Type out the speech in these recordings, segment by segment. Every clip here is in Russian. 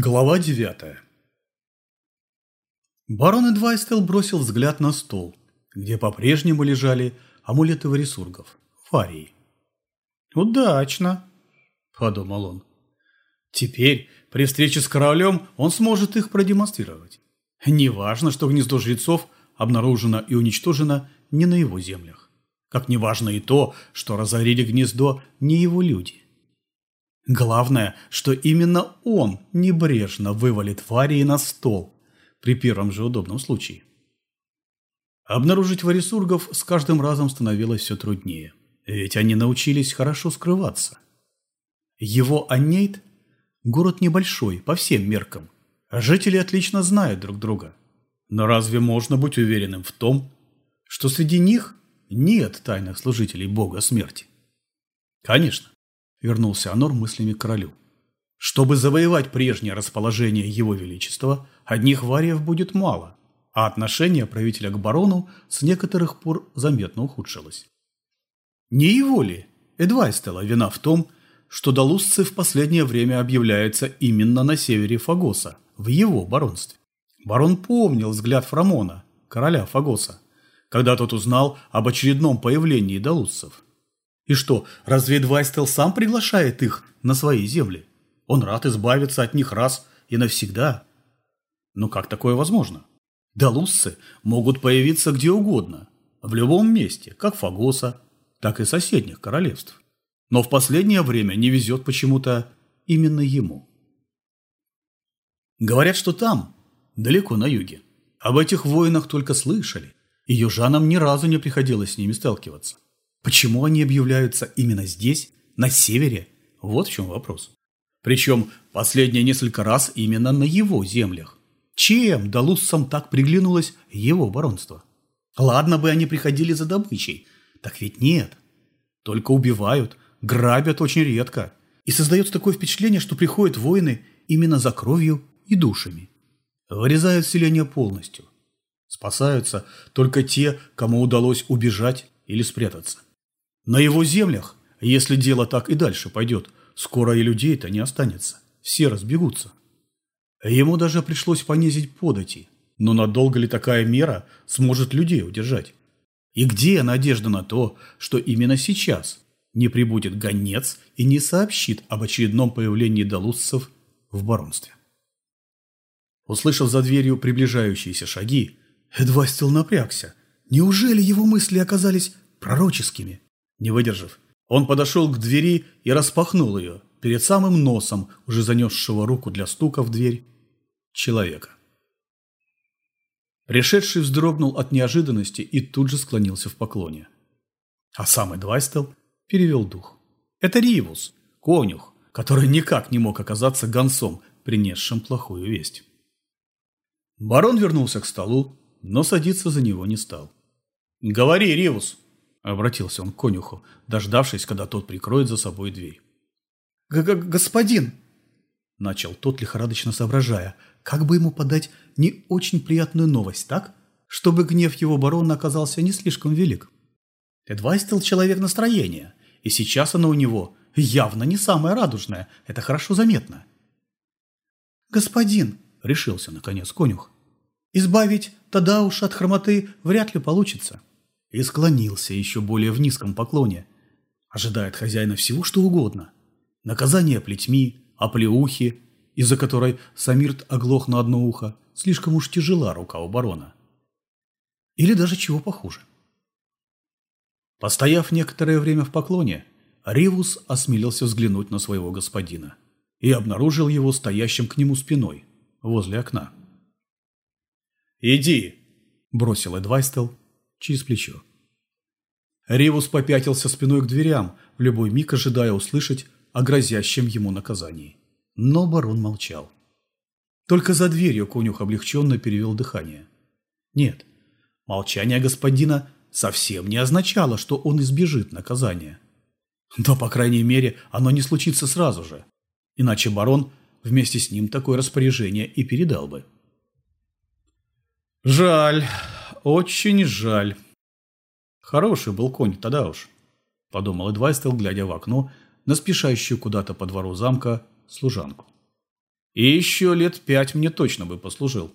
Глава девятая Барон Эдвайстел бросил взгляд на стол, где по-прежнему лежали амулеты варисургов, фарии. «Удачно», – подумал он. «Теперь, при встрече с королем, он сможет их продемонстрировать. Неважно, что гнездо жрецов обнаружено и уничтожено не на его землях. Как неважно и то, что разорили гнездо не его люди». Главное, что именно он небрежно вывалит Варии на стол при первом же удобном случае. Обнаружить варисургов с каждым разом становилось все труднее, ведь они научились хорошо скрываться. Его Аннейт – город небольшой по всем меркам, жители отлично знают друг друга. Но разве можно быть уверенным в том, что среди них нет тайных служителей бога смерти? Конечно, вернулся Анор мыслями к королю. Чтобы завоевать прежнее расположение его величества, одних вариев будет мало, а отношение правителя к барону с некоторых пор заметно ухудшилось. Не его ли, Эдвайстела, вина в том, что долусцы в последнее время объявляются именно на севере Фагоса, в его баронстве? Барон помнил взгляд Фрамона, короля Фагоса, когда тот узнал об очередном появлении долусцев – и что, разве Эдвайстел сам приглашает их на свои земли? Он рад избавиться от них раз и навсегда. Но как такое возможно? Далусцы могут появиться где угодно, в любом месте, как Фагоса, так и соседних королевств. Но в последнее время не везет почему-то именно ему. Говорят, что там, далеко на юге, об этих воинах только слышали, и южанам ни разу не приходилось с ними сталкиваться. Почему они объявляются именно здесь, на севере? Вот в чем вопрос. Причем последние несколько раз именно на его землях. Чем Далуссам так приглянулось его баронство? Ладно бы они приходили за добычей, так ведь нет. Только убивают, грабят очень редко. И создается такое впечатление, что приходят воины именно за кровью и душами. Вырезают селение полностью. Спасаются только те, кому удалось убежать или спрятаться. На его землях, если дело так и дальше пойдет, скоро и людей-то не останется. Все разбегутся. Ему даже пришлось понизить подати. Но надолго ли такая мера сможет людей удержать? И где надежда на то, что именно сейчас не прибудет гонец и не сообщит об очередном появлении долусцев в баронстве? Услышав за дверью приближающиеся шаги, Эдвастил напрягся. Неужели его мысли оказались пророческими? Не выдержав, он подошел к двери и распахнул ее перед самым носом, уже занесшего руку для стука в дверь, человека. Пришедший вздрогнул от неожиданности и тут же склонился в поклоне. А сам Эдвайстел перевел дух. Это Ривус, конюх, который никак не мог оказаться гонцом, принесшим плохую весть. Барон вернулся к столу, но садиться за него не стал. «Говори, Ривус!» Обратился он к конюху, дождавшись, когда тот прикроет за собой дверь. Г -г «Господин!» Начал тот, лихорадочно соображая, как бы ему подать не очень приятную новость, так? Чтобы гнев его барона оказался не слишком велик. Эдвайстел человек настроения, и сейчас оно у него явно не самое радужное, это хорошо заметно. «Господин!» – решился, наконец, конюх. «Избавить уж от хромоты вряд ли получится и склонился еще более в низком поклоне. Ожидает хозяина всего, что угодно. Наказание плетьми, оплеухи, из-за которой Самирт оглох на одно ухо, слишком уж тяжела рука у барона. Или даже чего похуже. Постояв некоторое время в поклоне, Ривус осмелился взглянуть на своего господина и обнаружил его стоящим к нему спиной, возле окна. «Иди!» – бросил Эдвайстел, через плечо. Ревус попятился спиной к дверям, в любой миг ожидая услышать о грозящем ему наказании. Но барон молчал. Только за дверью конюх облегченно перевел дыхание. Нет, молчание господина совсем не означало, что он избежит наказания. Да, по крайней мере, оно не случится сразу же. Иначе барон вместе с ним такое распоряжение и передал бы. «Жаль», очень жаль. Хороший был конь тогда уж, подумал Эдвайстел, глядя в окно на спешащую куда-то по двору замка служанку. И еще лет пять мне точно бы послужил.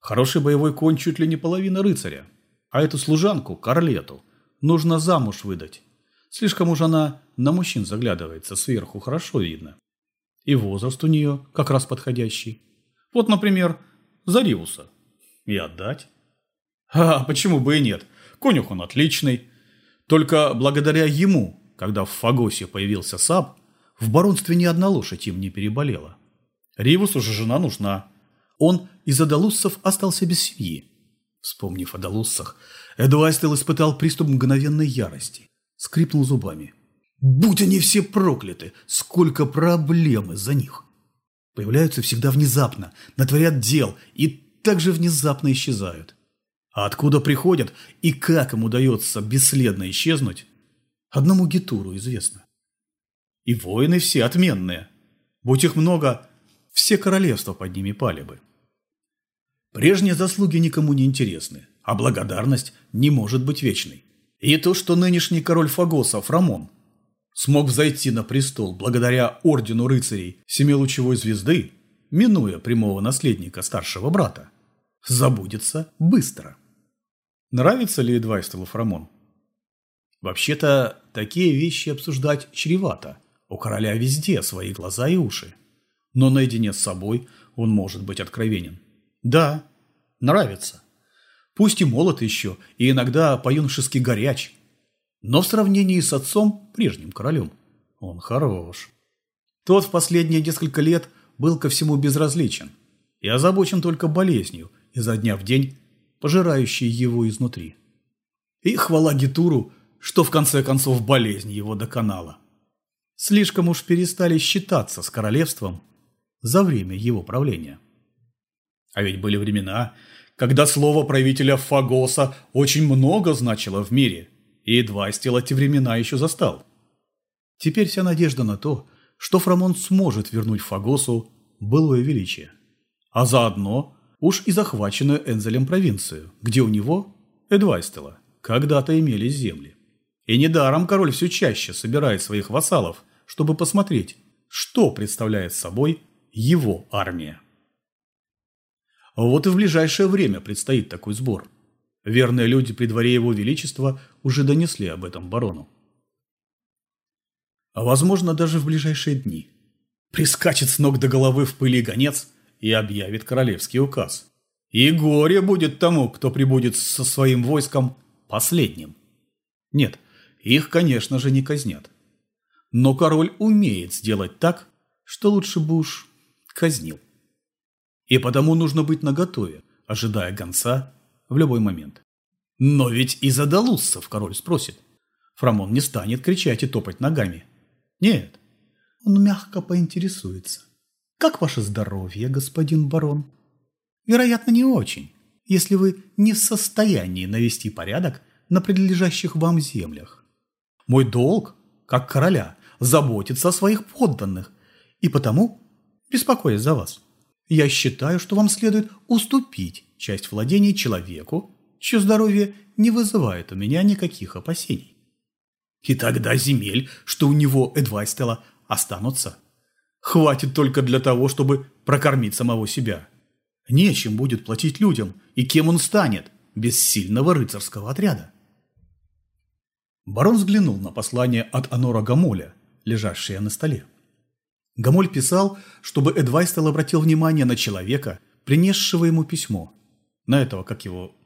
Хороший боевой конь чуть ли не половина рыцаря. А эту служанку, Карлету, нужно замуж выдать. Слишком уж она на мужчин заглядывается, сверху хорошо видно. И возраст у нее как раз подходящий. Вот, например, Зариуса. И отдать. А почему бы и нет? Конюх он отличный. Только благодаря ему, когда в Фагосе появился Саб, в баронстве ни одна лошадь им не переболела. Ривусу же жена нужна. Он из адалуссов остался без семьи. Вспомнив о далуссах, Эдуайстел испытал приступ мгновенной ярости. Скрипнул зубами. Будь они все прокляты! Сколько проблем из-за них! Появляются всегда внезапно, натворят дел и также внезапно исчезают. А откуда приходят и как им удается бесследно исчезнуть, одному Гетуру известно. И воины все отменные. Будь их много, все королевства под ними пали бы. Прежние заслуги никому не интересны, а благодарность не может быть вечной. И то, что нынешний король Фагоса, Рамон, смог взойти на престол благодаря ордену рыцарей Семилучевой звезды, минуя прямого наследника старшего брата, забудется быстро. Нравится ли Эдвайстелу Фрамон? Вообще-то, такие вещи обсуждать чревато. У короля везде свои глаза и уши. Но наедине с собой он может быть откровенен. Да, нравится. Пусть и молод еще, и иногда по-юношески горяч. Но в сравнении с отцом, прежним королем, он хорош. Тот в последние несколько лет был ко всему безразличен и озабочен только болезнью, изо дня в день пожирающей его изнутри. И хвала Гетуру, что в конце концов болезнь его доконала. Слишком уж перестали считаться с королевством за время его правления. А ведь были времена, когда слово правителя Фагоса очень много значило в мире, и едва стел эти времена еще застал. Теперь вся надежда на то, что Фрамон сможет вернуть Фагосу былое величие. А заодно уж и захваченную Энзелем провинцию, где у него, Эдвайстела, когда-то имелись земли. И недаром король все чаще собирает своих вассалов, чтобы посмотреть, что представляет собой его армия. Вот и в ближайшее время предстоит такой сбор. Верные люди при дворе его величества уже донесли об этом барону. А возможно, даже в ближайшие дни. Прискачет с ног до головы в пыли гонец и объявит королевский указ. И горе будет тому, кто прибудет со своим войском последним. Нет, их, конечно же, не казнят. Но король умеет сделать так, что лучше бы уж казнил. И потому нужно быть наготове, ожидая гонца в любой момент. Но ведь и за король спросит. Фрамон не станет кричать и топать ногами. Нет, он мягко поинтересуется. «Как ваше здоровье, господин барон?» «Вероятно, не очень, если вы не в состоянии навести порядок на принадлежащих вам землях. Мой долг, как короля, заботиться о своих подданных, и потому беспокоюсь за вас. Я считаю, что вам следует уступить часть владений человеку, чье здоровье не вызывает у меня никаких опасений. И тогда земель, что у него Эдвайстела, останутся. Хватит только для того, чтобы прокормить самого себя. Нечем будет платить людям, и кем он станет без сильного рыцарского отряда. Барон взглянул на послание от Анора Гамоля, лежащее на столе. Гамоль писал, чтобы Эдвайстел обратил внимание на человека, принесшего ему письмо. На этого, как его,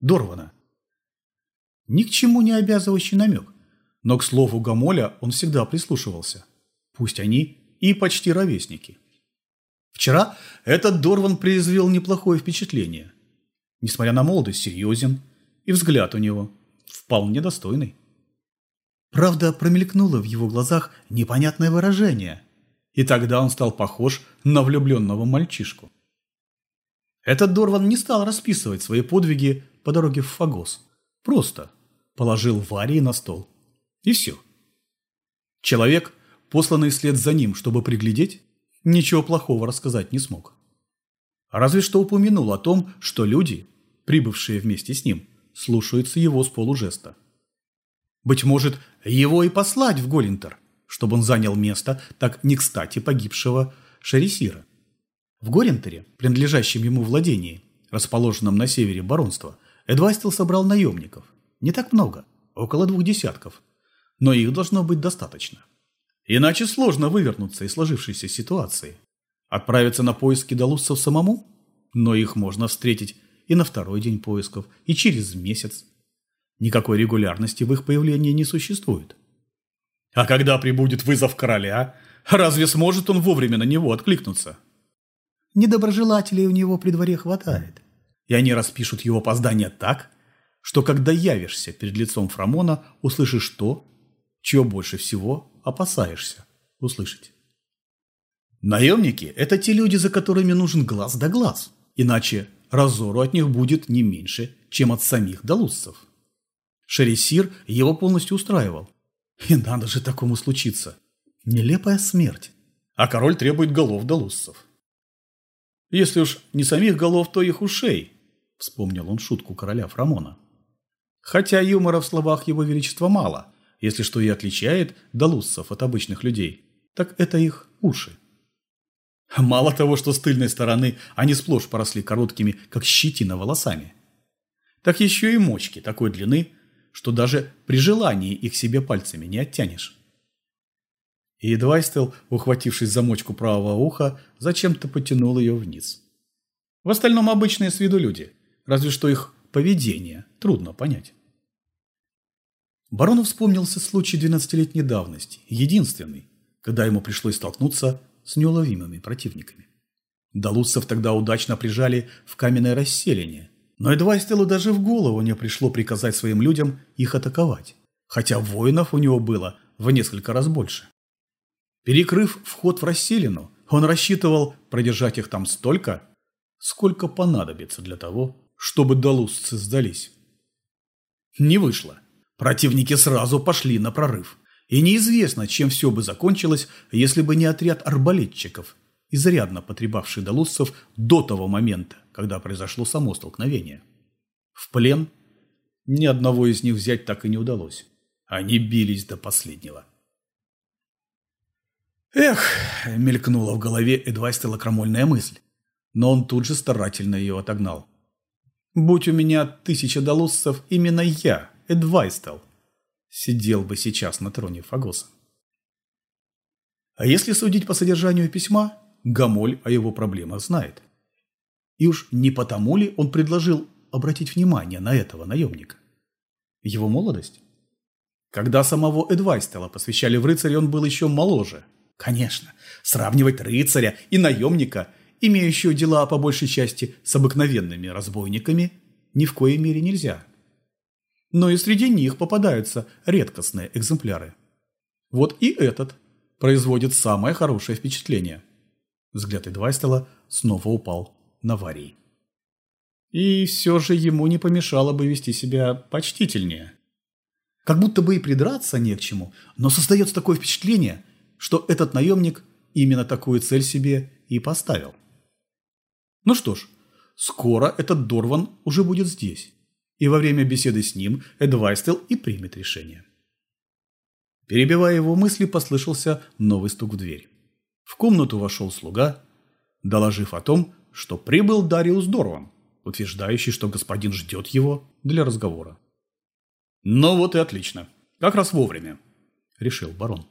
Дорвана. Ни к чему не обязывающий намек, но к слову Гамоля он всегда прислушивался. Пусть они и почти ровесники. Вчера этот Дорван произвел неплохое впечатление. Несмотря на молодость, серьезен, и взгляд у него вполне достойный. Правда, промелькнуло в его глазах непонятное выражение, и тогда он стал похож на влюбленного мальчишку. Этот Дорван не стал расписывать свои подвиги по дороге в Фагос. Просто положил Варии на стол. И все. Человек, посланный вслед за ним, чтобы приглядеть, ничего плохого рассказать не смог. Разве что упомянул о том, что люди, прибывшие вместе с ним, слушаются его с полужеста. Быть может, его и послать в Голинтер, чтобы он занял место так не кстати погибшего Шерисира. В Горентере, принадлежащем ему владении, расположенном на севере баронства, Эдвастил собрал наемников. Не так много, около двух десятков. Но их должно быть достаточно. Иначе сложно вывернуться из сложившейся ситуации. Отправиться на поиски долуссов самому? Но их можно встретить и на второй день поисков, и через месяц. Никакой регулярности в их появлении не существует. А когда прибудет вызов короля, разве сможет он вовремя на него откликнуться? Недоброжелателей у него при дворе хватает. И они распишут его опоздание так, что когда явишься перед лицом Фрамона, услышишь то, чего больше всего опасаешься услышать. Наемники – это те люди, за которыми нужен глаз да глаз, иначе разору от них будет не меньше, чем от самих долуссов. Шересир его полностью устраивал. И надо же такому случиться. Нелепая смерть. А король требует голов долуссов. Если уж не самих голов, то их ушей, вспомнил он шутку короля Фрамона. Хотя юмора в словах его величества мало, если что и отличает долуссов от обычных людей, так это их уши. Мало того, что с тыльной стороны они сплошь поросли короткими, как щетина, волосами, так еще и мочки такой длины, что даже при желании их себе пальцами не оттянешь. И Двайстел, ухватившись за мочку правого уха, зачем-то потянул ее вниз. В остальном обычные с виду люди, разве что их поведение трудно понять. Барону вспомнился случай двенадцатилетней давности, единственный, когда ему пришлось столкнуться с неуловимыми противниками. Далуцев тогда удачно прижали в каменное расселение, но едва Эстелу даже в голову не пришло приказать своим людям их атаковать, хотя воинов у него было в несколько раз больше. Перекрыв вход в расселину, он рассчитывал продержать их там столько, сколько понадобится для того, чтобы далусцы сдались. Не вышло. Противники сразу пошли на прорыв. И неизвестно, чем все бы закончилось, если бы не отряд арбалетчиков, изрядно потребавший долуссов до того момента, когда произошло само столкновение. В плен ни одного из них взять так и не удалось. Они бились до последнего. Эх, мелькнула в голове Эдвайстела крамольная мысль, но он тут же старательно ее отогнал. Будь у меня тысяча долуссов, именно я, Эдвайстел, сидел бы сейчас на троне Фагоса. А если судить по содержанию письма, Гамоль о его проблемах знает. И уж не потому ли он предложил обратить внимание на этого наемника? Его молодость? Когда самого Эдвайстела посвящали в рыцаре, он был еще моложе, Конечно, сравнивать рыцаря и наемника, имеющего дела по большей части с обыкновенными разбойниками, ни в коей мере нельзя. Но и среди них попадаются редкостные экземпляры. Вот и этот производит самое хорошее впечатление. Взгляд Эдвайстела снова упал на Варий. И все же ему не помешало бы вести себя почтительнее. Как будто бы и придраться не к чему, но создается такое впечатление – что этот наемник именно такую цель себе и поставил. Ну что ж, скоро этот Дорван уже будет здесь, и во время беседы с ним Эдвайстел и примет решение. Перебивая его мысли, послышался новый стук в дверь. В комнату вошел слуга, доложив о том, что прибыл Дариус Дорван, утверждающий, что господин ждет его для разговора. «Ну вот и отлично. Как раз вовремя», – решил барон.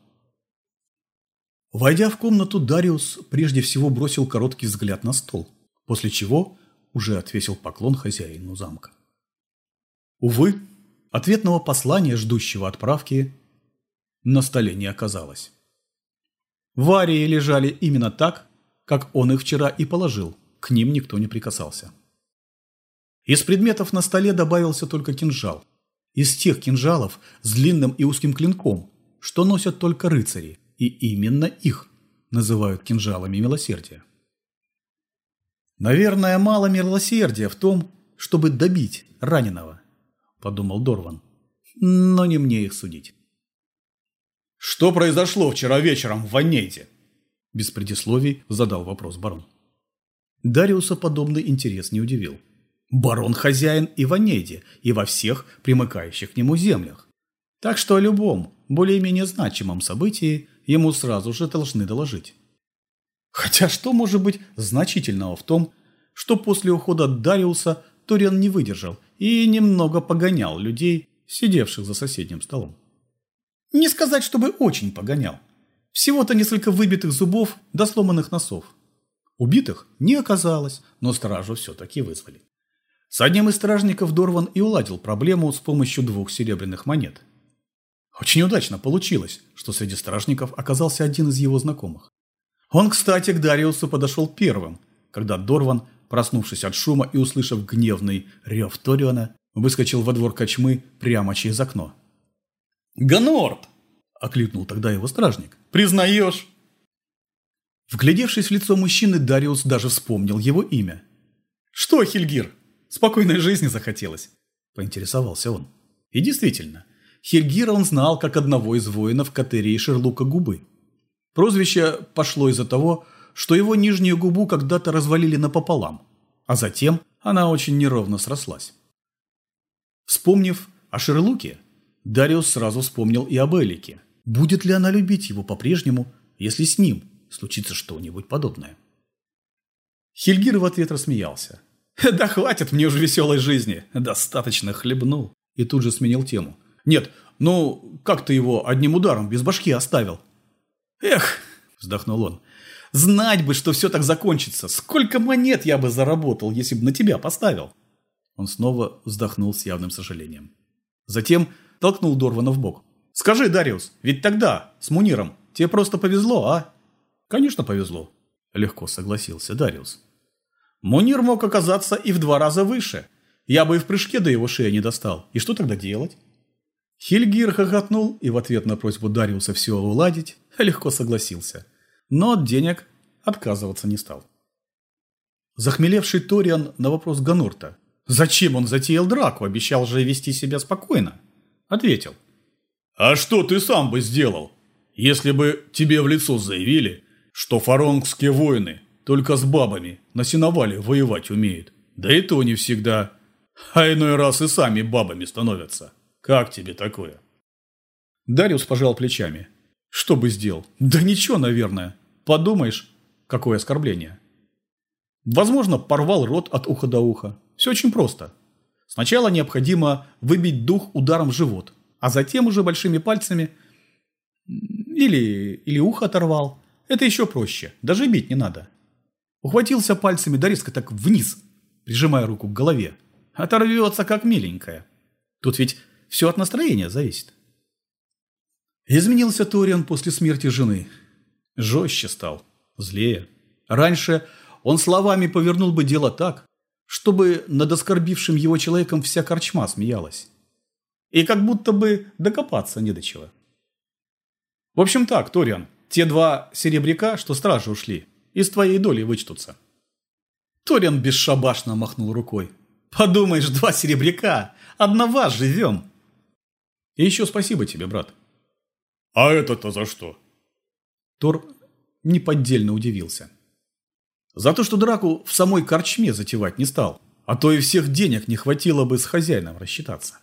Войдя в комнату, Дариус прежде всего бросил короткий взгляд на стол, после чего уже отвесил поклон хозяину замка. Увы, ответного послания, ждущего отправки, на столе не оказалось. Варии лежали именно так, как он их вчера и положил, к ним никто не прикасался. Из предметов на столе добавился только кинжал. Из тех кинжалов с длинным и узким клинком, что носят только рыцари, и именно их называют кинжалами милосердия. «Наверное, мало милосердия в том, чтобы добить раненого», – подумал Дорван. «Но не мне их судить». «Что произошло вчера вечером в Ваннейте?» Без предисловий задал вопрос барон. Дариуса подобный интерес не удивил. Барон хозяин и в Анеде, и во всех примыкающих к нему землях. Так что о любом, более-менее значимом событии ему сразу же должны доложить. Хотя что может быть значительного в том, что после ухода Дариуса Ториан не выдержал и немного погонял людей, сидевших за соседним столом. Не сказать, чтобы очень погонял. Всего-то несколько выбитых зубов до сломанных носов. Убитых не оказалось, но стражу все-таки вызвали. С одним из стражников Дорван и уладил проблему с помощью двух серебряных монет. Очень удачно получилось, что среди стражников оказался один из его знакомых. Он, кстати, к Дариусу подошел первым, когда Дорван, проснувшись от шума и услышав гневный рев Ториона, выскочил во двор кочмы прямо через окно. «Ганорт!» – окликнул тогда его стражник. «Признаешь?» Вглядевшись в лицо мужчины, Дариус даже вспомнил его имя. «Что, Хильгир, спокойной жизни захотелось?» – поинтересовался он. И действительно, Хильгира он знал как одного из воинов Катерии Шерлука Губы. Прозвище пошло из-за того, что его нижнюю губу когда-то развалили напополам, а затем она очень неровно срослась. Вспомнив о Шерлуке, Дариус сразу вспомнил и об Элике. Будет ли она любить его по-прежнему, если с ним случится что-нибудь подобное? Хильгир в ответ рассмеялся. «Да хватит мне уже веселой жизни, достаточно хлебнул». И тут же сменил тему. «Нет, ну как ты его одним ударом без башки оставил?» «Эх!» – вздохнул он. «Знать бы, что все так закончится! Сколько монет я бы заработал, если бы на тебя поставил!» Он снова вздохнул с явным сожалением. Затем толкнул Дорвана в бок. «Скажи, Дариус, ведь тогда, с Муниром, тебе просто повезло, а?» «Конечно, повезло», – легко согласился Дариус. «Мунир мог оказаться и в два раза выше. Я бы и в прыжке до его шеи не достал. И что тогда делать?» Хильгир хохотнул и в ответ на просьбу Дариуса все уладить легко согласился. Но денег отказываться не стал. Захмелевший Ториан на вопрос Ганорта. Зачем он затеял драку, обещал же вести себя спокойно? Ответил. «А что ты сам бы сделал, если бы тебе в лицо заявили, что фаронгские воины только с бабами на сеновале воевать умеют? Да и то не всегда. А иной раз и сами бабами становятся». Как тебе такое? Дариус пожал плечами. Что бы сделал? Да ничего, наверное. Подумаешь, какое оскорбление. Возможно, порвал рот от уха до уха. Все очень просто. Сначала необходимо выбить дух ударом в живот, а затем уже большими пальцами или, или ухо оторвал. Это еще проще, даже бить не надо. Ухватился пальцами да резко так вниз, прижимая руку к голове. Оторвется, как миленькая. Тут ведь все от настроения зависит. Изменился Ториан после смерти жены. Жестче стал, злее. Раньше он словами повернул бы дело так, чтобы над оскорбившим его человеком вся корчма смеялась. И как будто бы докопаться не до чего. В общем так, Ториан, те два серебряка, что стражи ушли, из твоей доли вычтутся. Ториан бесшабашно махнул рукой. Подумаешь, два серебряка, одного живем. И еще спасибо тебе, брат. А это-то за что? Тор неподдельно удивился. За то, что драку в самой корчме затевать не стал, а то и всех денег не хватило бы с хозяином рассчитаться.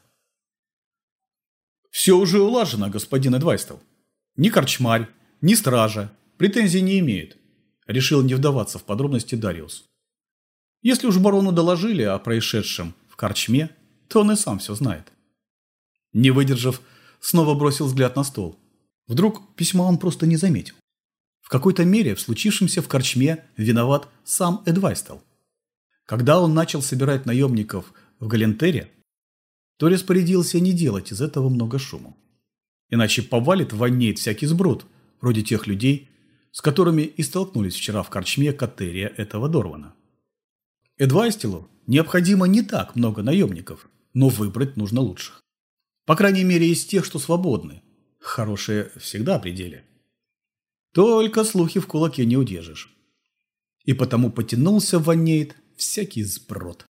Все уже улажено, господин Эдвайстел. Ни корчмарь, ни стража претензий не имеют. Решил не вдаваться в подробности Дариус. Если уж барону доложили о происшедшем в корчме, то он и сам все знает. Не выдержав, снова бросил взгляд на стол. Вдруг письма он просто не заметил. Какой-то мере в случившемся в Корчме виноват сам Эдвайстел. Когда он начал собирать наемников в Галентере, то распорядился не делать из этого много шума. Иначе повалит, воннеет всякий сброд, вроде тех людей, с которыми и столкнулись вчера в Корчме Катерия этого Дорвана. Эдвайстелу необходимо не так много наемников, но выбрать нужно лучших. По крайней мере, из тех, что свободны. Хорошие всегда при деле. Только слухи в кулаке не удержишь. И потому потянулся воннеет всякий сброд.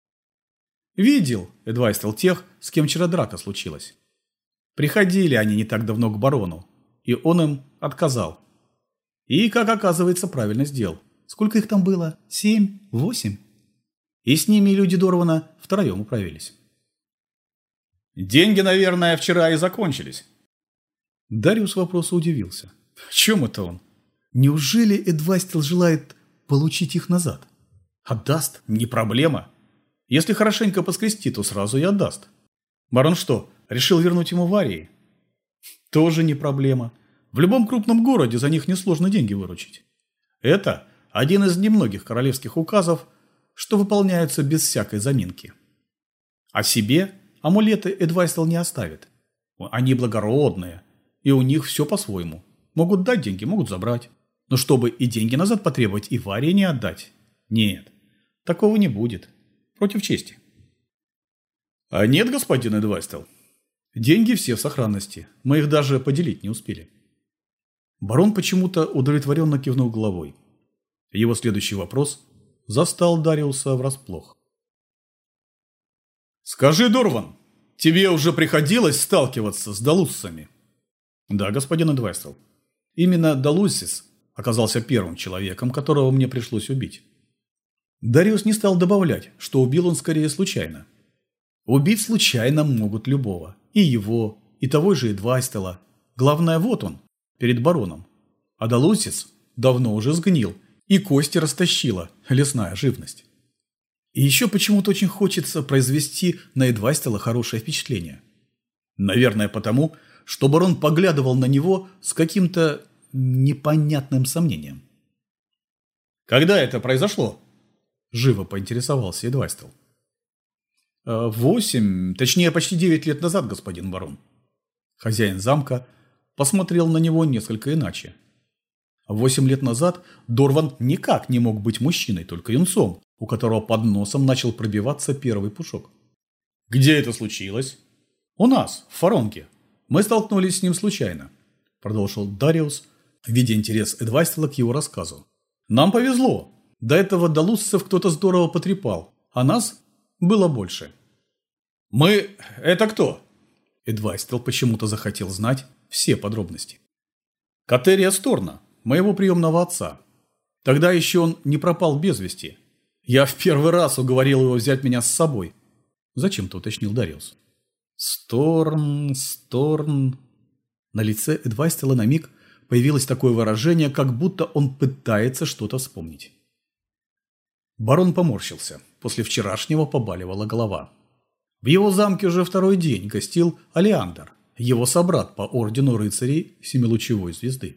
Видел, Эдвайстел, тех, с кем вчера драка случилась. Приходили они не так давно к барону, и он им отказал. И, как оказывается, правильно сделал. Сколько их там было? Семь? Восемь? И с ними люди Дорвана втроем управились. Деньги, наверное, вчера и закончились. Дариус вопросу удивился. В чем это он? Неужели Эдвастил желает получить их назад? Отдаст? Не проблема. Если хорошенько поскрести, то сразу и отдаст. Барон что, решил вернуть ему варии? Тоже не проблема. В любом крупном городе за них несложно деньги выручить. Это один из немногих королевских указов, что выполняются без всякой заминки. А себе амулеты Эдвайстел не оставит. Они благородные, и у них все по-своему. Могут дать деньги, могут забрать. Но чтобы и деньги назад потребовать, и Варе не отдать. Нет, такого не будет. Против чести. А нет, господин Эдвайстел. Деньги все в сохранности. Мы их даже поделить не успели. Барон почему-то удовлетворенно кивнул головой. Его следующий вопрос застал Дариуса врасплох. «Скажи, Дорван, тебе уже приходилось сталкиваться с Далуссами?» «Да, господин Эдвайстел. Именно Далуссис оказался первым человеком, которого мне пришлось убить». Дариус не стал добавлять, что убил он скорее случайно. Убить случайно могут любого. И его, и того же Эдвайстела. Главное, вот он, перед бароном. А Далусис давно уже сгнил, и кости растащила лесная живность. И еще почему-то очень хочется произвести на Эдвайстела хорошее впечатление. Наверное, потому, что барон поглядывал на него с каким-то непонятным сомнением. «Когда это произошло?» – живо поинтересовался Эдвайстел. «Э, «Восемь, точнее, почти девять лет назад, господин барон». Хозяин замка посмотрел на него несколько иначе. Восемь лет назад Дорван никак не мог быть мужчиной, только юнцом, у которого под носом начал пробиваться первый пушок. «Где это случилось?» «У нас, в Фаронке. Мы столкнулись с ним случайно», – продолжил Дариус, видя интерес Эдвайстела к его рассказу. «Нам повезло. До этого Далусцев кто-то здорово потрепал, а нас было больше». «Мы... это кто?» Эдвайстел почему-то захотел знать, все подробности. Катерия Сторна, моего приемного отца. Тогда еще он не пропал без вести. Я в первый раз уговорил его взять меня с собой. Зачем-то уточнил Дариус. Сторн, Сторн... На лице Эдвайстела на миг появилось такое выражение, как будто он пытается что-то вспомнить. Барон поморщился. После вчерашнего побаливала голова. В его замке уже второй день гостил Алиандр, его собрат по ордену рыцарей Семилучевой звезды.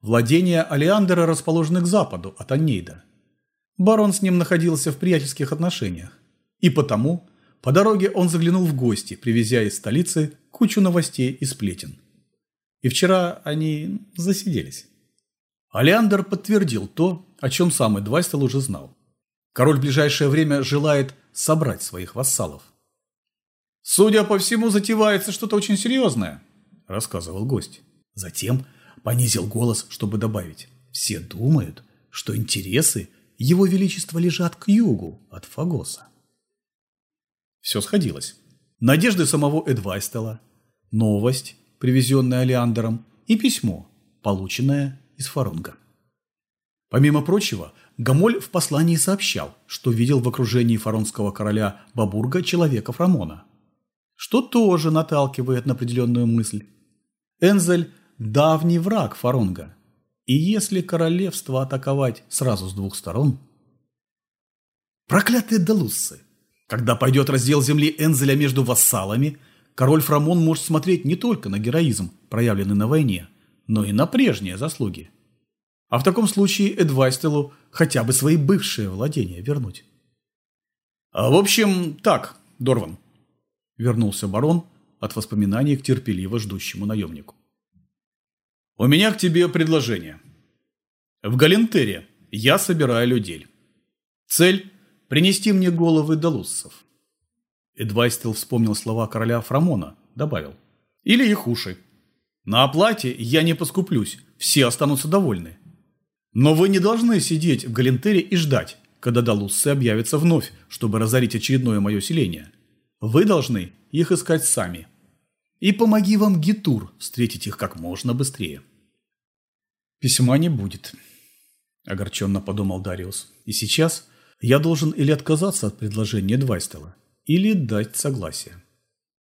Владения Алиандера расположены к западу от Аннейда. Барон с ним находился в приятельских отношениях, и потому по дороге он заглянул в гости, привезя из столицы кучу новостей и сплетен. И вчера они засиделись. Алиандр подтвердил то, о чем сам Эдвайстел уже знал. Король в ближайшее время желает собрать своих вассалов. «Судя по всему, затевается что-то очень серьезное», – рассказывал гость. Затем понизил голос, чтобы добавить. «Все думают, что интересы его Величества лежат к югу от Фагоса». Все сходилось. Надежды самого Эдвайстела, новость, привезенная Алиандером, и письмо, полученное из Фарунга. Помимо прочего, Гамоль в послании сообщал, что видел в окружении фаронского короля Бабурга человека Фрамона – что тоже наталкивает на определенную мысль. Энзель – давний враг Фаронга. И если королевство атаковать сразу с двух сторон... Проклятые Далуссы! Когда пойдет раздел земли Энзеля между вассалами, король Фрамон может смотреть не только на героизм, проявленный на войне, но и на прежние заслуги. А в таком случае Эдвайстелу хотя бы свои бывшие владения вернуть. А в общем, так, Дорван, Вернулся барон от воспоминаний к терпеливо ждущему наемнику. «У меня к тебе предложение. В Галентере я собираю людей. Цель – принести мне головы долуссов». Эдвайстел вспомнил слова короля Фрамона, добавил. «Или их уши. На оплате я не поскуплюсь, все останутся довольны. Но вы не должны сидеть в Галентере и ждать, когда долуссы объявятся вновь, чтобы разорить очередное мое селение. Вы должны их искать сами. И помоги вам Гитур встретить их как можно быстрее. Письма не будет, огорченно подумал Дариус. И сейчас я должен или отказаться от предложения Двайстела, или дать согласие.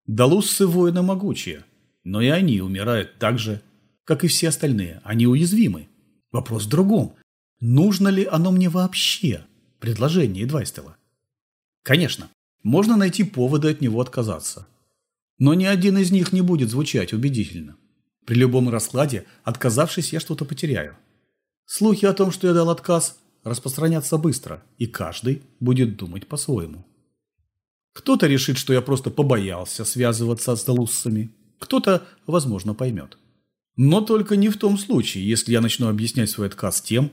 Далуссы воины могучие, но и они умирают так же, как и все остальные. Они уязвимы. Вопрос в другом. Нужно ли оно мне вообще? Предложение Эдвайстела. Конечно, можно найти поводы от него отказаться. Но ни один из них не будет звучать убедительно. При любом раскладе, отказавшись, я что-то потеряю. Слухи о том, что я дал отказ, распространятся быстро, и каждый будет думать по-своему. Кто-то решит, что я просто побоялся связываться с долуссами, кто-то, возможно, поймет. Но только не в том случае, если я начну объяснять свой отказ тем,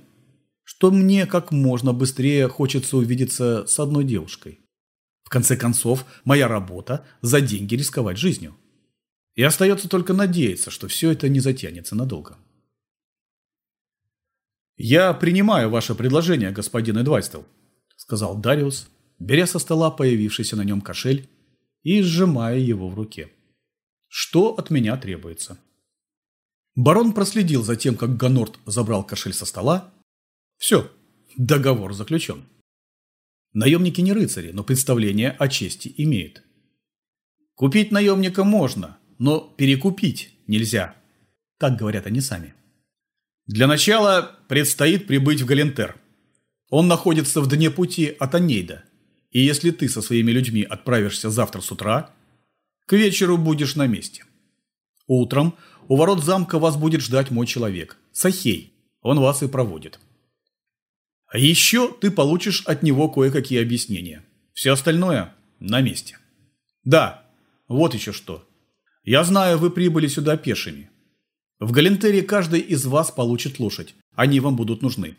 что мне как можно быстрее хочется увидеться с одной девушкой. В конце концов, моя работа – за деньги рисковать жизнью. И остается только надеяться, что все это не затянется надолго. «Я принимаю ваше предложение, господин Эдвайстел», – сказал Дариус, беря со стола появившийся на нем кошель и сжимая его в руке. «Что от меня требуется?» Барон проследил за тем, как Ганорт забрал кошель со стола. Все, договор заключен. Наемники не рыцари, но представление о чести имеют. Купить наемника можно, но перекупить нельзя. Так говорят они сами. Для начала предстоит прибыть в Галентер. Он находится в дне пути от Анейда. И если ты со своими людьми отправишься завтра с утра, к вечеру будешь на месте. Утром у ворот замка вас будет ждать мой человек, Сахей. Он вас и проводит. А еще ты получишь от него кое-какие объяснения. Все остальное на месте. Да, вот еще что. Я знаю, вы прибыли сюда пешими. В Галентере каждый из вас получит лошадь. Они вам будут нужны.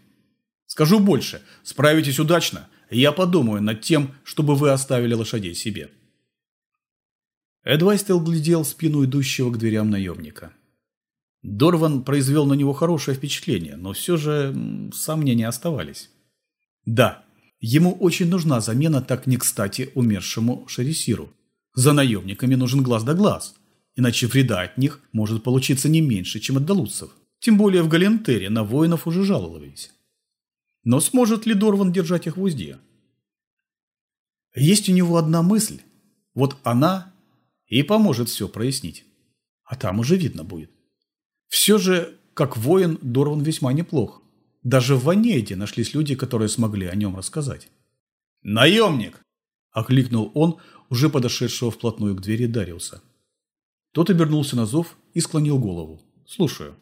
Скажу больше. Справитесь удачно. Я подумаю над тем, чтобы вы оставили лошадей себе. Эдвайстел глядел спину идущего к дверям наемника. Дорван произвел на него хорошее впечатление, но все же сомнения оставались. Да, ему очень нужна замена так не кстати умершему Шересиру. За наемниками нужен глаз да глаз, иначе вреда от них может получиться не меньше, чем от долуцев. Тем более в Галентере на воинов уже жаловались. Но сможет ли Дорван держать их в узде? Есть у него одна мысль. Вот она и поможет все прояснить. А там уже видно будет. Все же, как воин, Дорван весьма неплох. Даже в Ванейде нашлись люди, которые смогли о нем рассказать. «Наемник!» – окликнул он, уже подошедшего вплотную к двери Дариуса. Тот обернулся на зов и склонил голову. «Слушаю».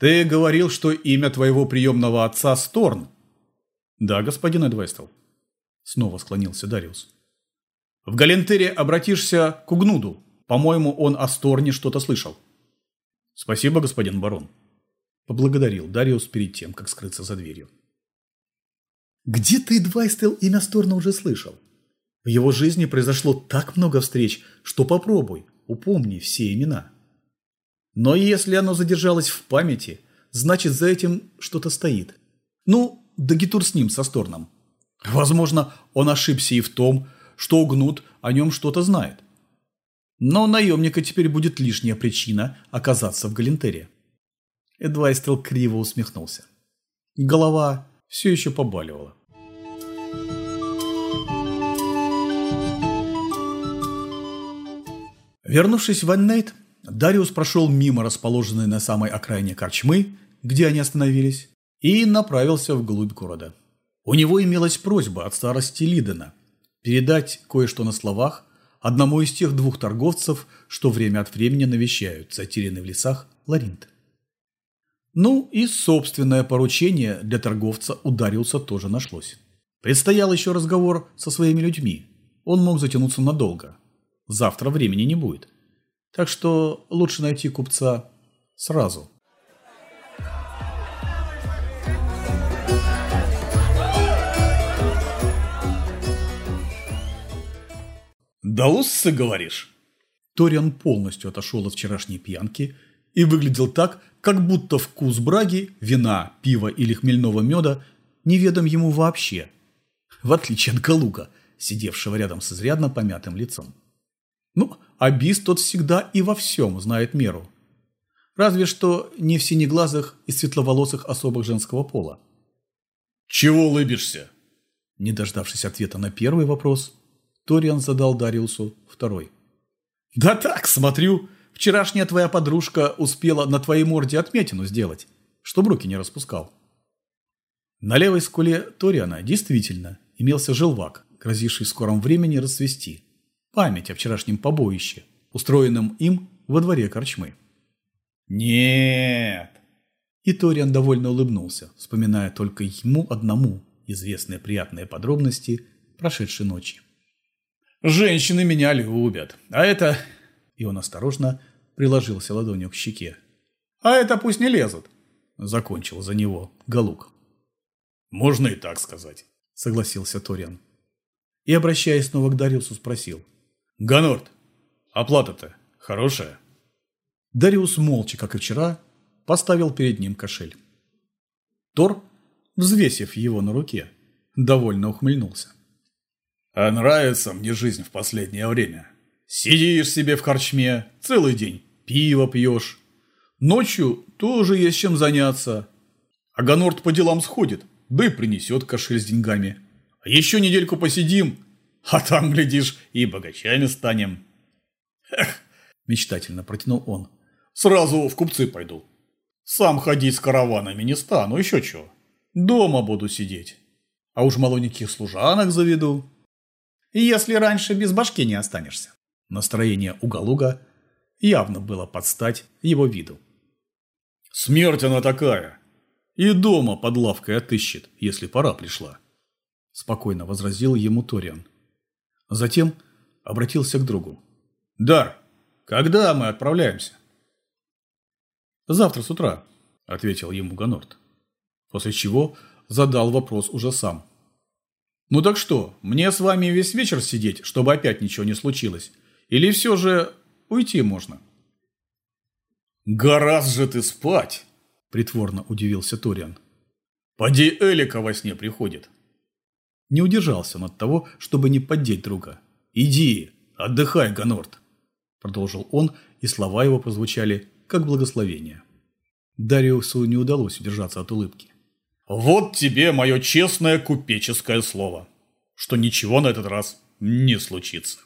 «Ты говорил, что имя твоего приемного отца Сторн?» «Да, господин Эдвестел». Снова склонился Дариус. В Галентере обратишься к Угнуду. По-моему, он о Сторне что-то слышал. Спасибо, господин барон. Поблагодарил Дариус перед тем, как скрыться за дверью. Где ты, Двайстел, имя Сторна уже слышал? В его жизни произошло так много встреч, что попробуй, упомни все имена. Но если оно задержалось в памяти, значит за этим что-то стоит. Ну, да гитур с ним, со Сторном. Возможно, он ошибся и в том, что Угнут о нем что-то знает. Но у наемника теперь будет лишняя причина оказаться в Галентере. Эдвайстел криво усмехнулся. Голова все еще побаливала. Вернувшись в Аннейт, Дариус прошел мимо расположенной на самой окраине корчмы, где они остановились, и направился вглубь города. У него имелась просьба от старости Лидена передать кое-что на словах одному из тех двух торговцев, что время от времени навещают затерянный в лесах Ларинт. Ну и собственное поручение для торговца у Дариуса тоже нашлось. Предстоял еще разговор со своими людьми. Он мог затянуться надолго. Завтра времени не будет. Так что лучше найти купца сразу. «Дауссы, говоришь?» Ториан полностью отошел от вчерашней пьянки и выглядел так, как будто вкус браги, вина, пива или хмельного меда неведом ему вообще, в отличие от Галука, сидевшего рядом с изрядно помятым лицом. Ну, а Бис тот всегда и во всем знает меру. Разве что не в синеглазых и светловолосых особых женского пола. «Чего улыбишься?» Не дождавшись ответа на первый вопрос, Ториан задал Дариусу второй. «Да так, смотрю, вчерашняя твоя подружка успела на твоей морде отметину сделать. чтобы руки не распускал. На левой скуле Ториана действительно имелся желвак, грозивший в скором времени расцвести. Память о вчерашнем побоище, устроенном им во дворе корчмы. «Нет!» И Ториан довольно улыбнулся, вспоминая только ему одному известные приятные подробности прошедшей ночи. «Женщины меня любят, а это...» И он осторожно приложился ладонью к щеке. «А это пусть не лезут!» Закончил за него Галук. «Можно и так сказать», — согласился Ториан. И, обращаясь снова к Дариусу, спросил. «Ганорт, оплата-то хорошая?» Дариус молча, как и вчера, поставил перед ним кошель. Тор, взвесив его на руке, довольно ухмыльнулся. «А нравится мне жизнь в последнее время. Сидишь себе в корчме, целый день пиво пьешь. Ночью тоже есть чем заняться. А Ганорт по делам сходит, да и принесет кошель с деньгами. А еще недельку посидим, а там, глядишь, и богачами станем. Эх, мечтательно протянул он. Сразу в купцы пойду. Сам ходить с караванами не стану, еще чего. Дома буду сидеть. А уж малоньких служанок заведу. Если раньше без башки не останешься. Настроение у Галуга явно было под стать его виду. Смерть она такая. И дома под лавкой отыщет, если пора пришла. Спокойно возразил ему Ториан. Затем обратился к другу. Дар, когда мы отправляемся? Завтра с утра, ответил ему Ганорт. После чего задал вопрос уже сам. Ну так что, мне с вами весь вечер сидеть, чтобы опять ничего не случилось? Или все же уйти можно? Гораздо же ты спать, притворно удивился Ториан. Поди Элика во сне приходит. Не удержался он от того, чтобы не поддеть друга. Иди, отдыхай, Ганорт, продолжил он, и слова его прозвучали как благословение. Дариусу не удалось удержаться от улыбки. «Вот тебе мое честное купеческое слово, что ничего на этот раз не случится».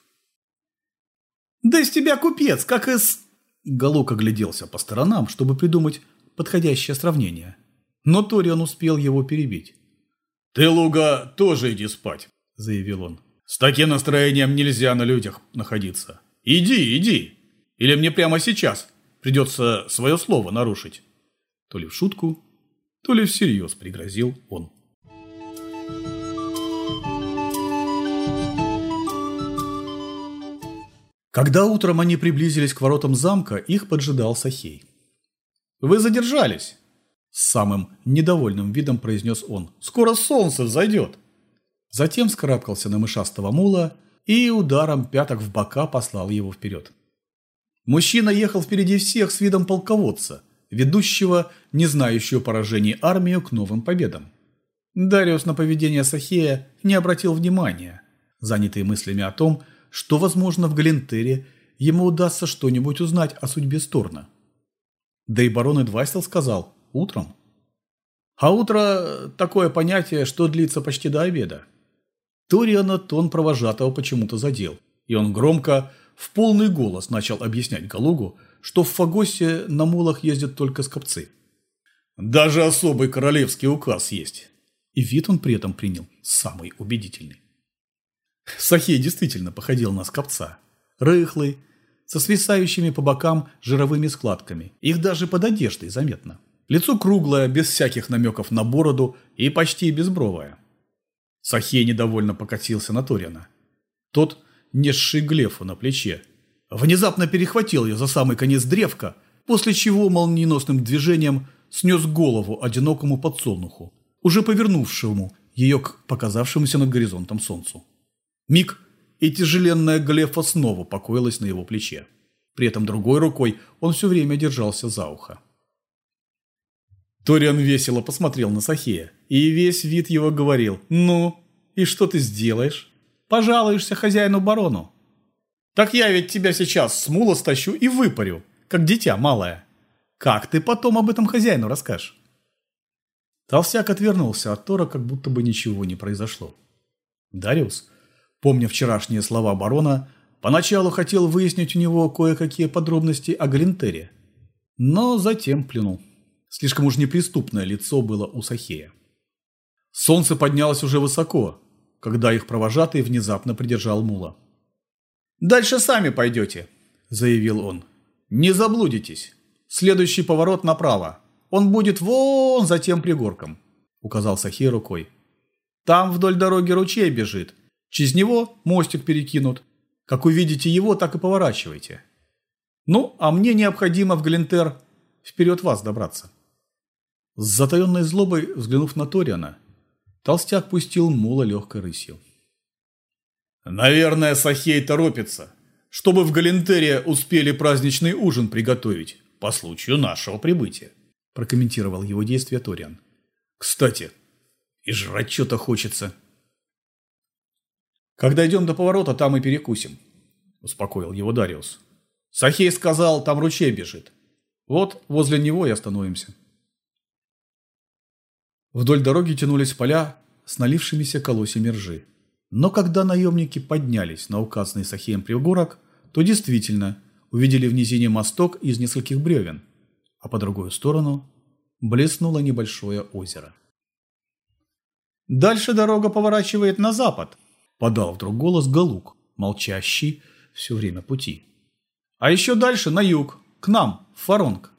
«Да из тебя купец, как из...» Галук огляделся по сторонам, чтобы придумать подходящее сравнение. Но Ториан успел его перебить. «Ты, Луга, тоже иди спать», – заявил он. «С таким настроением нельзя на людях находиться. Иди, иди. Или мне прямо сейчас Придется свое слово нарушить. То ли в шутку, то ли всерьез пригрозил он. Когда утром они приблизились к воротам замка, их поджидал Сахей. «Вы задержались!» С самым недовольным видом произнес он. «Скоро солнце взойдет!» Затем скарабкался на мышастого мула и ударом пяток в бока послал его вперед. Мужчина ехал впереди всех с видом полководца, ведущего, не знающего поражений армию к новым победам. Дариус на поведение Сахея не обратил внимания, занятый мыслями о том, что, возможно, в Галентере ему удастся что-нибудь узнать о судьбе Сторна. Да и барон Эдвайстел сказал «утром». А утро – такое понятие, что длится почти до обеда. Ториана тон провожатого почему-то задел, и он громко – в полный голос начал объяснять Галугу, что в Фагосе на мулах ездят только скопцы. «Даже особый королевский указ есть». И вид он при этом принял самый убедительный. Сахей действительно походил на скопца. Рыхлый, со свисающими по бокам жировыми складками. Их даже под одеждой заметно. Лицо круглое, без всяких намеков на бороду и почти безбровое. Сахей недовольно покатился на Торина. Тот несший Глефу на плече. Внезапно перехватил ее за самый конец древка, после чего молниеносным движением снес голову одинокому подсолнуху, уже повернувшему ее к показавшемуся над горизонтом солнцу. Миг, и тяжеленная Глефа снова покоилась на его плече. При этом другой рукой он все время держался за ухо. Ториан весело посмотрел на Сахея, и весь вид его говорил «Ну, и что ты сделаешь?» Пожалуешься хозяину-барону. Так я ведь тебя сейчас с мула стащу и выпарю, как дитя малое. Как ты потом об этом хозяину расскажешь?» Толстяк отвернулся от Тора, как будто бы ничего не произошло. Дариус, помня вчерашние слова барона, поначалу хотел выяснить у него кое-какие подробности о Глинтере, но затем плюнул. Слишком уж неприступное лицо было у Сахея. Солнце поднялось уже высоко, когда их провожатый внезапно придержал мула. «Дальше сами пойдете», – заявил он. «Не заблудитесь. Следующий поворот направо. Он будет вон за тем пригорком», – указал Сахей рукой. «Там вдоль дороги ручей бежит. Через него мостик перекинут. Как увидите его, так и поворачивайте. Ну, а мне необходимо в Глинтер вперед вас добраться». С затаенной злобой, взглянув на Ториана, толстяк пустил мула легкой рысью. «Наверное, Сахей торопится, чтобы в Галентере успели праздничный ужин приготовить по случаю нашего прибытия», прокомментировал его действия Ториан. «Кстати, и жрать что-то хочется». «Когда идем до поворота, там и перекусим», – успокоил его Дариус. «Сахей сказал, там ручей бежит. Вот возле него и остановимся». Вдоль дороги тянулись поля с налившимися колосьями ржи. Но когда наемники поднялись на указанный Сахеем пригорок, то действительно увидели в низине мосток из нескольких бревен, а по другую сторону блеснуло небольшое озеро. «Дальше дорога поворачивает на запад», – подал вдруг голос Галук, молчащий все время пути. «А еще дальше на юг, к нам, в Фаронг.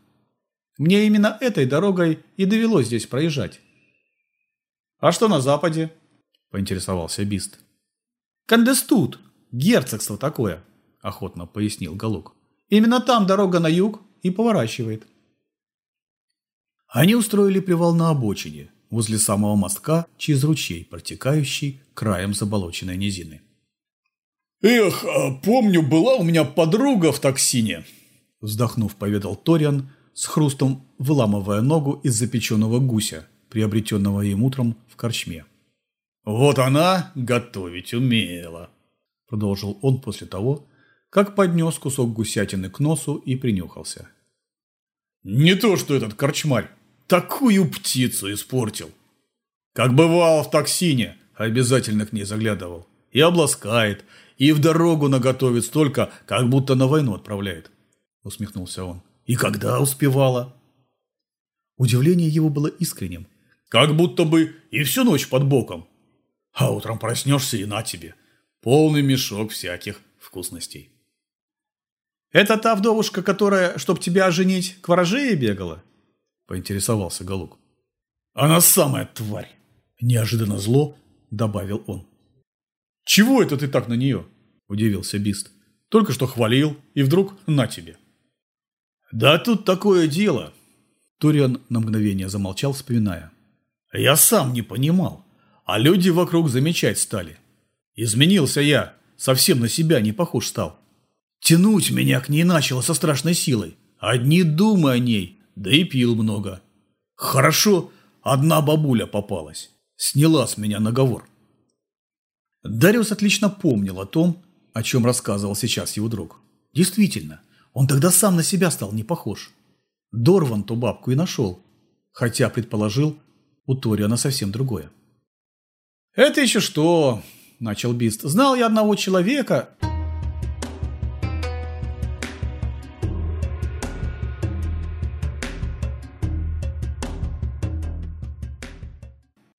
Мне именно этой дорогой и довелось здесь проезжать». «А что на западе?» – поинтересовался Бист. «Кандестут! Герцогство такое!» – охотно пояснил Галук. «Именно там дорога на юг и поворачивает». Они устроили привал на обочине, возле самого мостка через ручей, протекающий краем заболоченной низины. «Эх, а помню, была у меня подруга в токсине!» Вздохнув, поведал Ториан, с хрустом выламывая ногу из запеченного гуся, приобретенного им утром в корчме. «Вот она готовить умела», – продолжил он после того, как поднес кусок гусятины к носу и принюхался. «Не то, что этот корчмарь такую птицу испортил. Как бывало в токсине, обязательно к ней заглядывал. И обласкает, и в дорогу наготовит столько, как будто на войну отправляет», – усмехнулся он. «И когда успевала?» Удивление его было искренним. «Как будто бы и всю ночь под боком, а утром проснешься и на тебе. Полный мешок всяких вкусностей. «Это та вдовушка, которая, чтоб тебя оженить, к ворожее бегала?» – поинтересовался Галук. «Она самая тварь!» – неожиданно зло добавил он. «Чего это ты так на нее?» – удивился Бист. «Только что хвалил, и вдруг на тебе». «Да тут такое дело!» Ториан на мгновение замолчал, вспоминая. «Я сам не понимал а люди вокруг замечать стали. Изменился я, совсем на себя не похож стал. Тянуть меня к ней начало со страшной силой. Одни думы о ней, да и пил много. Хорошо, одна бабуля попалась. Сняла с меня наговор. Дариус отлично помнил о том, о чем рассказывал сейчас его друг. Действительно, он тогда сам на себя стал не похож. Дорван ту бабку и нашел, хотя предположил у Ториана совсем другое. «Это еще что?» – начал Бист. «Знал я одного человека...»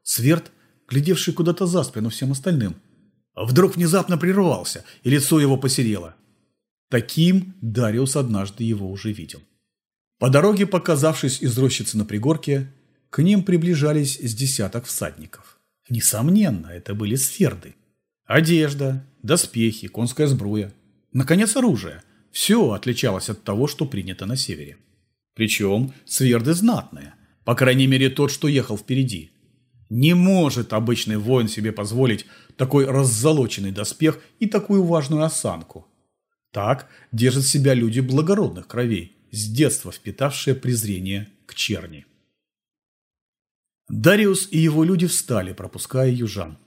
Сверд, глядевший куда-то за спину всем остальным, вдруг внезапно прервался, и лицо его посерело. Таким Дариус однажды его уже видел. По дороге, показавшись из рощицы на пригорке, к ним приближались с десяток всадников. Несомненно, это были сферды. Одежда, доспехи, конская сбруя. Наконец, оружие. Все отличалось от того, что принято на севере. Причем сверды знатные. По крайней мере, тот, что ехал впереди. Не может обычный воин себе позволить такой раззолоченный доспех и такую важную осанку. Так держат себя люди благородных кровей, с детства впитавшие презрение к черни. Дариус и его люди встали, пропуская южан.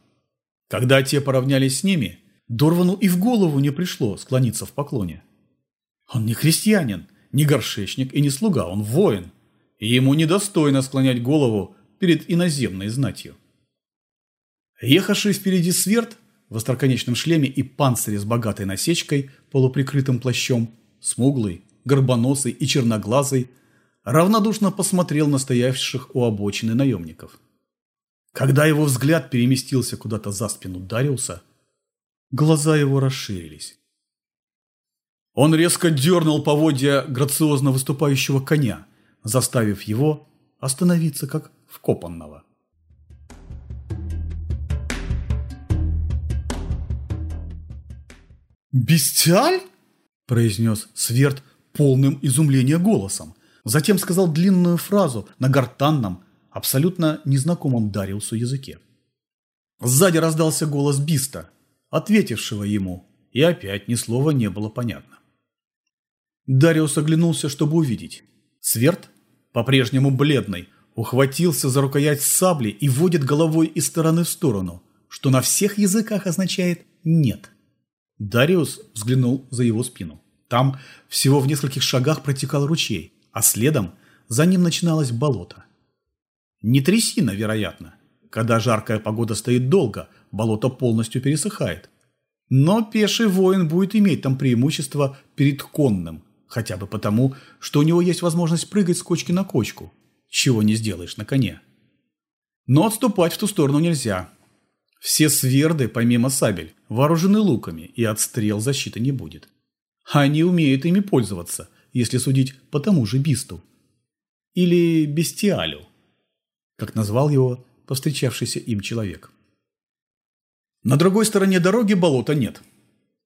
Когда те поравнялись с ними, Дорвану и в голову не пришло склониться в поклоне. Он не христианин, не горшечник и не слуга, он воин, и ему недостойно склонять голову перед иноземной знатью. Ехавший впереди сверд в остроконечном шлеме и панцире с богатой насечкой, полуприкрытым плащом, смуглый, горбоносый и черноглазый, равнодушно посмотрел на стоявших у обочины наемников. Когда его взгляд переместился куда-то за спину Дариуса, глаза его расширились. Он резко дернул поводья грациозно выступающего коня, заставив его остановиться как вкопанного. «Бестиаль?» – произнес Сверд полным изумления голосом. Затем сказал длинную фразу на гортанном, абсолютно незнакомом Дариусу языке. Сзади раздался голос Биста, ответившего ему, и опять ни слова не было понятно. Дариус оглянулся, чтобы увидеть. Сверд, по-прежнему бледный, ухватился за рукоять сабли и водит головой из стороны в сторону, что на всех языках означает «нет». Дариус взглянул за его спину. Там всего в нескольких шагах протекал ручей, а следом за ним начиналось болото. Не трясина, вероятно. Когда жаркая погода стоит долго, болото полностью пересыхает. Но пеший воин будет иметь там преимущество перед конным, хотя бы потому, что у него есть возможность прыгать с кочки на кочку, чего не сделаешь на коне. Но отступать в ту сторону нельзя. Все сверды, помимо сабель, вооружены луками, и отстрел защиты не будет. Они умеют ими пользоваться, если судить по тому же бисту. Или бестиалю, как назвал его повстречавшийся им человек. На другой стороне дороги болота нет.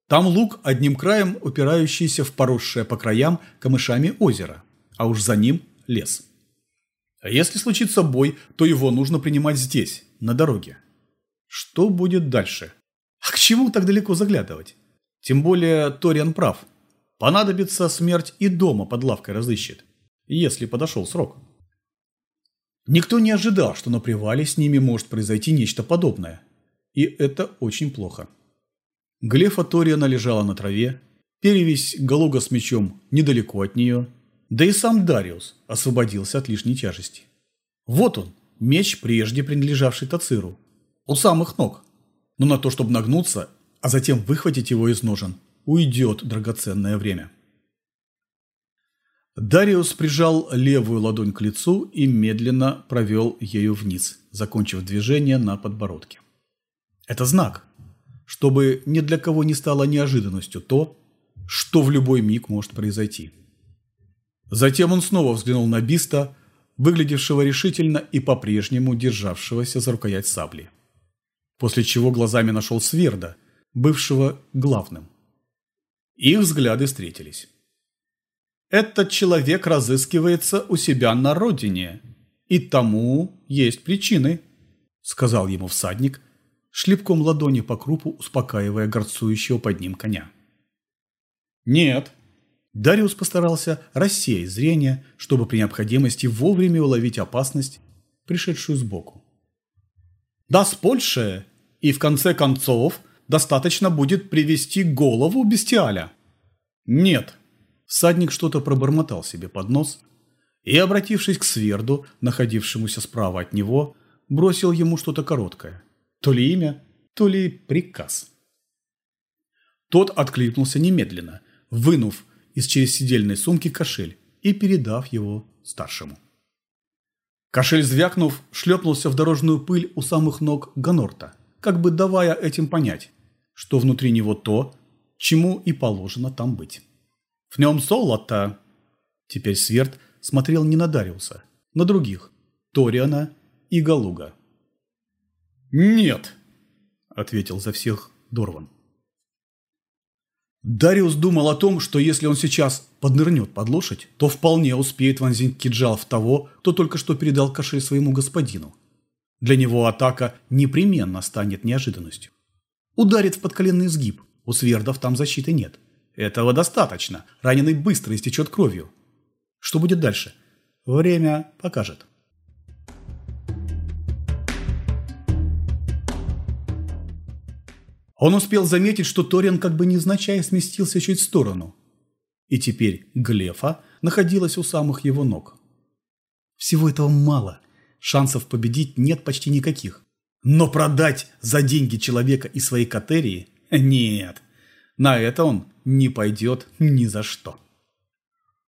Там луг одним краем упирающийся в поросшее по краям камышами озеро, а уж за ним лес. А если случится бой, то его нужно принимать здесь, на дороге. Что будет дальше? А к чему так далеко заглядывать? Тем более Ториан прав. Понадобится смерть и дома под лавкой разыщет, если подошел срок. Никто не ожидал, что на привале с ними может произойти нечто подобное. И это очень плохо. Глефа Ториана лежала на траве, перевесь Галуга с мечом недалеко от нее, да и сам Дариус освободился от лишней тяжести. Вот он, меч, прежде принадлежавший Тациру, у самых ног. Но на то, чтобы нагнуться, а затем выхватить его из ножен, уйдет драгоценное время. Дариус прижал левую ладонь к лицу и медленно провел ею вниз, закончив движение на подбородке. Это знак, чтобы ни для кого не стало неожиданностью то, что в любой миг может произойти. Затем он снова взглянул на Биста, выглядевшего решительно и по-прежнему державшегося за рукоять сабли после чего глазами нашел Сверда, бывшего главным. Их взгляды встретились. «Этот человек разыскивается у себя на родине, и тому есть причины», — сказал ему всадник, шлепком ладони по крупу успокаивая горцующего под ним коня. «Нет». Дариус постарался рассеять зрение, чтобы при необходимости вовремя уловить опасность, пришедшую сбоку. «Да с Польши и в конце концов достаточно будет привести голову бестиаля. Нет. Всадник что-то пробормотал себе под нос и, обратившись к Сверду, находившемуся справа от него, бросил ему что-то короткое. То ли имя, то ли приказ. Тот откликнулся немедленно, вынув из через сидельной сумки кошель и передав его старшему. Кошель, звякнув, шлепнулся в дорожную пыль у самых ног Ганорта – как бы давая этим понять, что внутри него то, чему и положено там быть. В нем золото. Теперь Сверд смотрел не на Дариуса, на других, Ториана и Галуга. «Нет!» – ответил за всех Дорван. Дариус думал о том, что если он сейчас поднырнет под лошадь, то вполне успеет вонзить кинжал в того, кто только что передал кошель своему господину – для него атака непременно станет неожиданностью. Ударит в подколенный сгиб, у свердов там защиты нет. Этого достаточно, раненый быстро истечет кровью. Что будет дальше? Время покажет. Он успел заметить, что Ториан как бы невзначай сместился чуть в сторону. И теперь Глефа находилась у самых его ног. Всего этого мало шансов победить нет почти никаких. Но продать за деньги человека и свои катерии – нет. На это он не пойдет ни за что.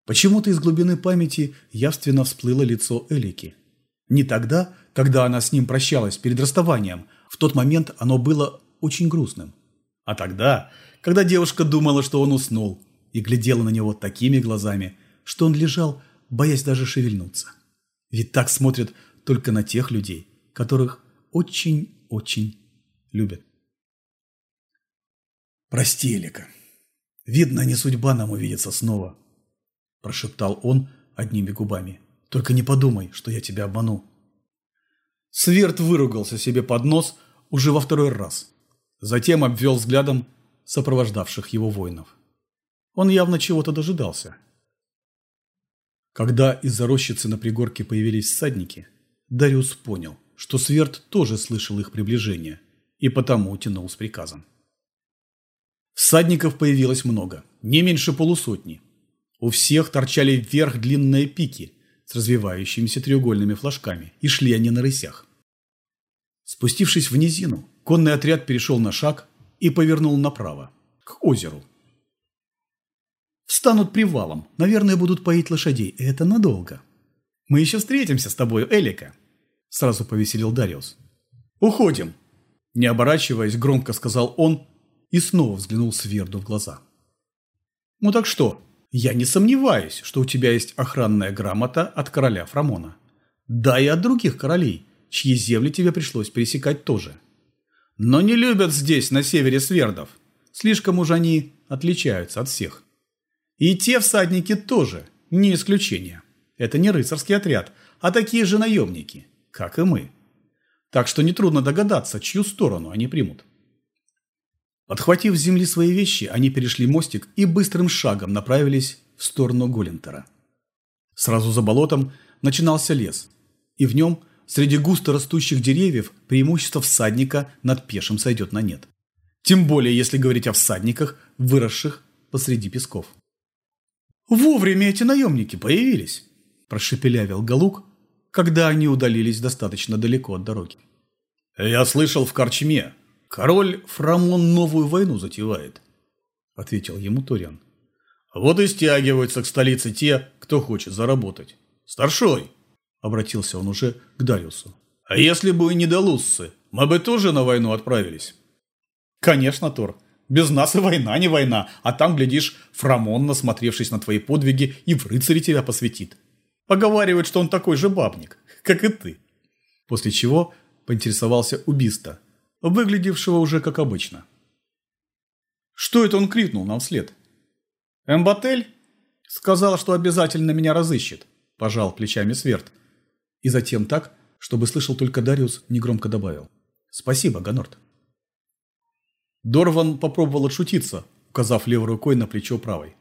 Почему-то из глубины памяти явственно всплыло лицо Элики. Не тогда, когда она с ним прощалась перед расставанием, в тот момент оно было очень грустным. А тогда, когда девушка думала, что он уснул, и глядела на него такими глазами, что он лежал, боясь даже шевельнуться. Ведь так смотрят только на тех людей, которых очень-очень любят. «Прости, Элика. Видно, не судьба нам увидеться снова», – прошептал он одними губами. «Только не подумай, что я тебя обману». Сверд выругался себе под нос уже во второй раз. Затем обвел взглядом сопровождавших его воинов. Он явно чего-то дожидался. Когда из-за рощицы на пригорке появились всадники, Дариус понял, что Сверд тоже слышал их приближение и потому тянул с приказом. Всадников появилось много, не меньше полусотни. У всех торчали вверх длинные пики с развивающимися треугольными флажками, и шли они на рысях. Спустившись в низину, конный отряд перешел на шаг и повернул направо, к озеру. Встанут привалом, наверное, будут поить лошадей, это надолго. Мы еще встретимся с тобой, Элика, сразу повеселил Дариус. Уходим, не оборачиваясь, громко сказал он и снова взглянул Сверду в глаза. «Ну так что? Я не сомневаюсь, что у тебя есть охранная грамота от короля Фрамона. Да и от других королей, чьи земли тебе пришлось пересекать тоже. Но не любят здесь, на севере Свердов. Слишком уж они отличаются от всех. И те всадники тоже, не исключение. Это не рыцарский отряд, а такие же наемники, как и мы. Так что нетрудно догадаться, чью сторону они примут. Подхватив с земли свои вещи, они перешли мостик и быстрым шагом направились в сторону Голлентера. Сразу за болотом начинался лес, и в нем, среди густо растущих деревьев, преимущество всадника над пешим сойдет на нет. Тем более, если говорить о всадниках, выросших посреди песков. «Вовремя эти наемники появились!» – прошепелявил Галук, когда они удалились достаточно далеко от дороги. «Я слышал в корчме, «Король Фрамон новую войну затевает», – ответил ему Ториан. «Вот и стягиваются к столице те, кто хочет заработать. Старшой!» – обратился он уже к Дариусу. «А если бы не долуссы, мы бы тоже на войну отправились?» «Конечно, Тор. Без нас и война не война, а там, глядишь, Фрамон, насмотревшись на твои подвиги, и в рыцаре тебя посвятит. Поговаривают, что он такой же бабник, как и ты». После чего поинтересовался убийство – выглядевшего уже как обычно. Что это он крикнул нам вслед? «Эмбатель?» «Сказал, что обязательно меня разыщет», – пожал плечами Сверд. И затем так, чтобы слышал только Дариус, негромко добавил. «Спасибо, Ганорт». Дорван попробовал отшутиться, указав левой рукой на плечо правой.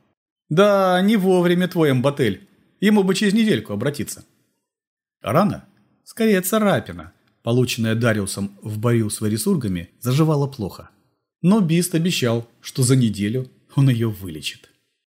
«Да, не вовремя твой Эмбатель. Ему бы через недельку обратиться». «Рано? Скорее царапина», полученная Дариусом в бою с варисургами, заживала плохо. Но Бист обещал, что за неделю он ее вылечит.